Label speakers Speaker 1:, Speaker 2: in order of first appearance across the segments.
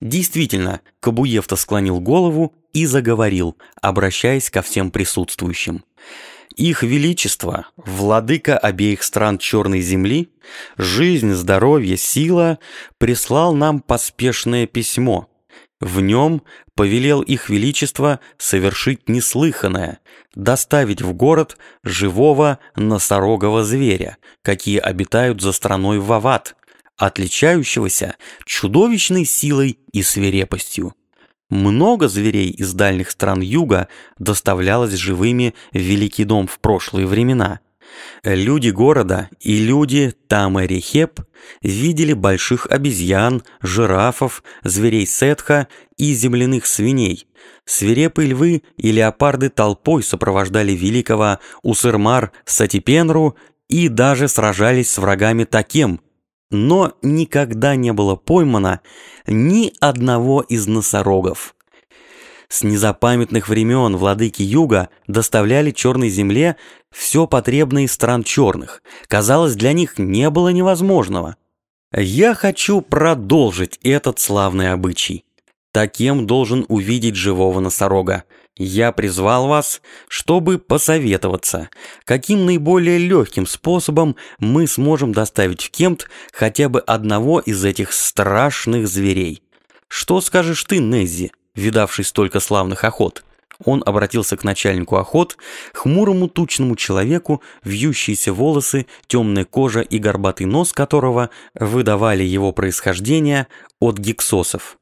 Speaker 1: Действительно, Кабуевта склонил голову и заговорил, обращаясь ко всем присутствующим. Их Величество, владыка обеих стран Черной Земли, жизнь, здоровье, сила, прислал нам поспешное письмо. В нем повелел их Величество совершить неслыханное, доставить в город живого носорогого зверя, какие обитают за страной Вават, отличающегося чудовищной силой и свирепостью. Много зверей из дальних стран юга доставлялось живыми в Великий дом в прошлые времена. Люди города и люди Тамарихеп видели больших обезьян, жирафов, зверей сетха и земляных свиней. Свирепые львы и леопарды толпой сопровождали великого Усырмар Сатипенру и даже сражались с врагами Такем, но никогда не было поймано ни одного из носорогов. С незапамятных времен владыки Юга доставляли черной земле все потребное из стран черных. Казалось, для них не было невозможного. Я хочу продолжить этот славный обычай. Таким должен увидеть живого носорога. Я призвал вас, чтобы посоветоваться, каким наиболее легким способом мы сможем доставить в Кемт хотя бы одного из этих страшных зверей. Что скажешь ты, Неззи, видавший столько славных охот? Он обратился к начальнику охот, хмурому тучному человеку, вьющиеся волосы, темная кожа и горбатый нос которого выдавали его происхождение от гексосов.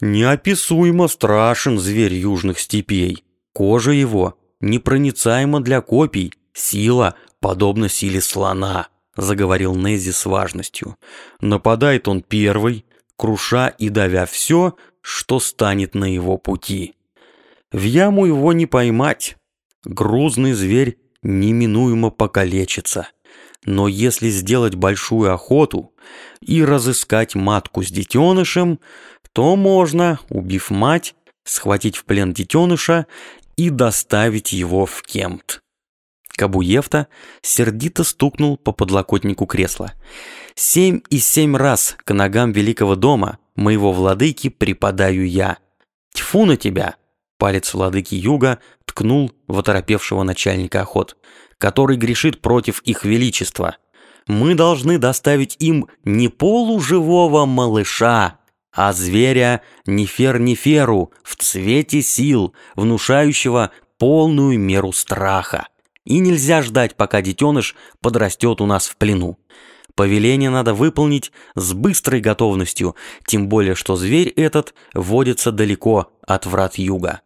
Speaker 1: Неописуемо страшен зверь южных степей. Кожа его непроницаема для копий, сила подобна силе слона, заговорил Нези с важностью. Нападает он первый, круша и давя все, что станет на его пути. В яму его не поймать. Грузный зверь неминуемо покалечится. Но если сделать большую охоту и разыскать матку с детенышем, то можно, убив мать, схватить в плен детеныша и доставить его в Кемт. Кабуевта сердито стукнул по подлокотнику кресла. «Семь и семь раз к ногам великого дома моего владыки припадаю я. Тьфу на тебя!» Палец владыки юга ткнул в оторопевшего начальника охот, который грешит против их величества. «Мы должны доставить им не полуживого малыша, а зверя Нефер-Неферу в цвете сил, внушающего полную меру страха. И нельзя ждать, пока детеныш подрастет у нас в плену. Повеление надо выполнить с быстрой готовностью, тем более, что зверь этот водится далеко от врат юга.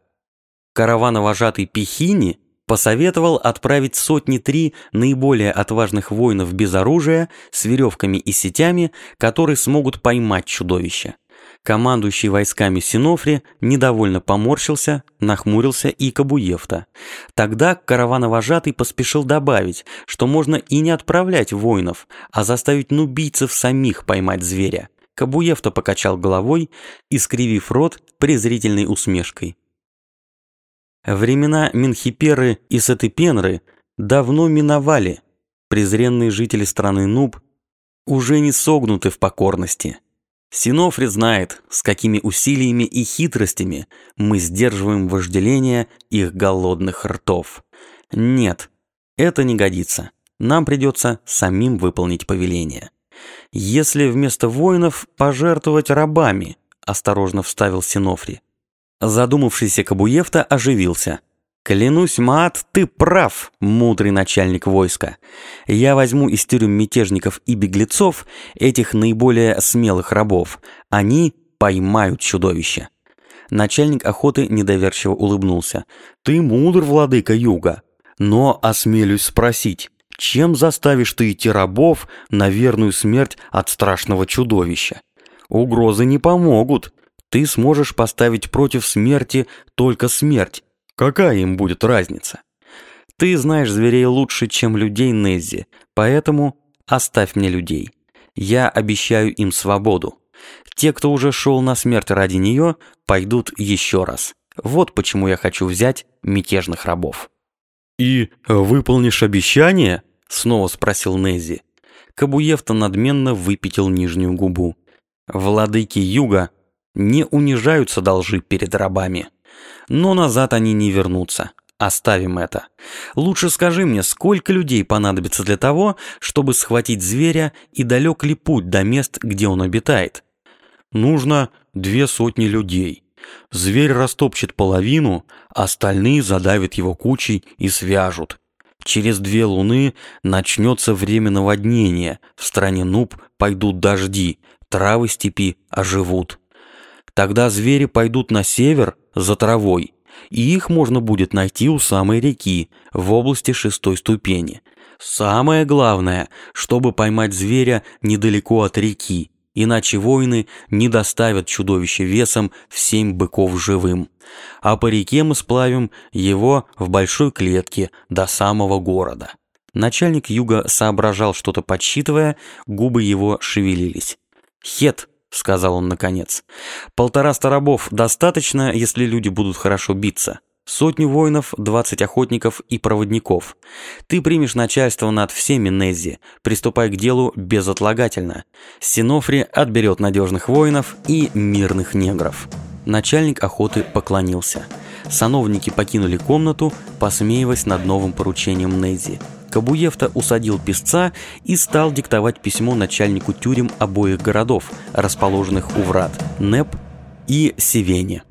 Speaker 1: Каравановожатый Пихини посоветовал отправить сотни три наиболее отважных воинов без оружия с веревками и сетями, которые смогут поймать чудовище. Командующий войсками Синофри недовольно поморщился, нахмурился и Кабуевта. Тогда каравановожатый поспешил добавить, что можно и не отправлять воинов, а заставить нубийцев самих поймать зверя. Кабуевта покачал головой, искривив рот презрительной усмешкой. Времена Минхиперы и Сатыпенры давно миновали. Презренные жители страны Нуб уже не согнуты в покорности. Синофри знает, с какими усилиями и хитростями мы сдерживаем вожделение их голодных ртов. Нет, это не годится. Нам придется самим выполнить повеление. Если вместо воинов пожертвовать рабами, осторожно вставил Синофри. Задумавшийся Кабуевта оживился – «Клянусь, Маат, ты прав, мудрый начальник войска. Я возьму из тюрем мятежников и беглецов этих наиболее смелых рабов. Они поймают чудовище». Начальник охоты недоверчиво улыбнулся. «Ты мудр, владыка юга. Но осмелюсь спросить, чем заставишь ты идти рабов на верную смерть от страшного чудовища? Угрозы не помогут. Ты сможешь поставить против смерти только смерть, Какая им будет разница? Ты знаешь зверей лучше, чем людей, Неззи, поэтому оставь мне людей. Я обещаю им свободу. Те, кто уже шел на смерть ради нее, пойдут еще раз. Вот почему я хочу взять мятежных рабов». «И выполнишь обещание?» — снова спросил Нези. Кабуевта надменно выпятил нижнюю губу. «Владыки юга Не унижаются должи перед рабами. Но назад они не вернутся. Оставим это. Лучше скажи мне, сколько людей понадобится для того, чтобы схватить зверя и далек ли путь до мест, где он обитает? Нужно две сотни людей. Зверь растопчет половину, остальные задавят его кучей и свяжут. Через две луны начнется время наводнения, в стране Нуб пойдут дожди, травы степи оживут. Тогда звери пойдут на север за травой, и их можно будет найти у самой реки, в области шестой ступени. Самое главное, чтобы поймать зверя недалеко от реки, иначе воины не доставят чудовище весом в семь быков живым. А по реке мы сплавим его в большой клетке до самого города. Начальник юга соображал что-то подсчитывая, губы его шевелились. «Хет», — сказал он наконец, — «полтора рабов достаточно, если люди будут хорошо биться». Сотню воинов, двадцать охотников и проводников. Ты примешь начальство над всеми Нези, приступай к делу безотлагательно. Синофри отберет надежных воинов и мирных негров. Начальник охоты поклонился. Сановники покинули комнату, посмеиваясь над новым поручением Нези. Кабуевта усадил писца и стал диктовать письмо начальнику тюрем обоих городов, расположенных у врат Неп и Севене.